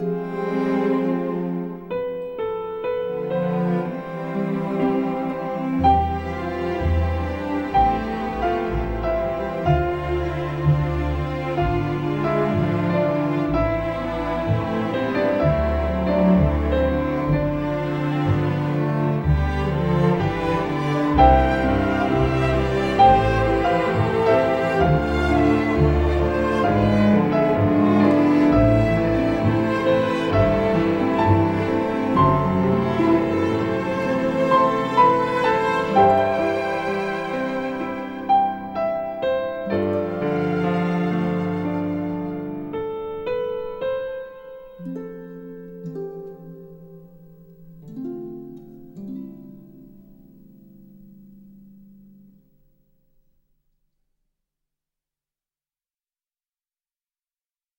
Música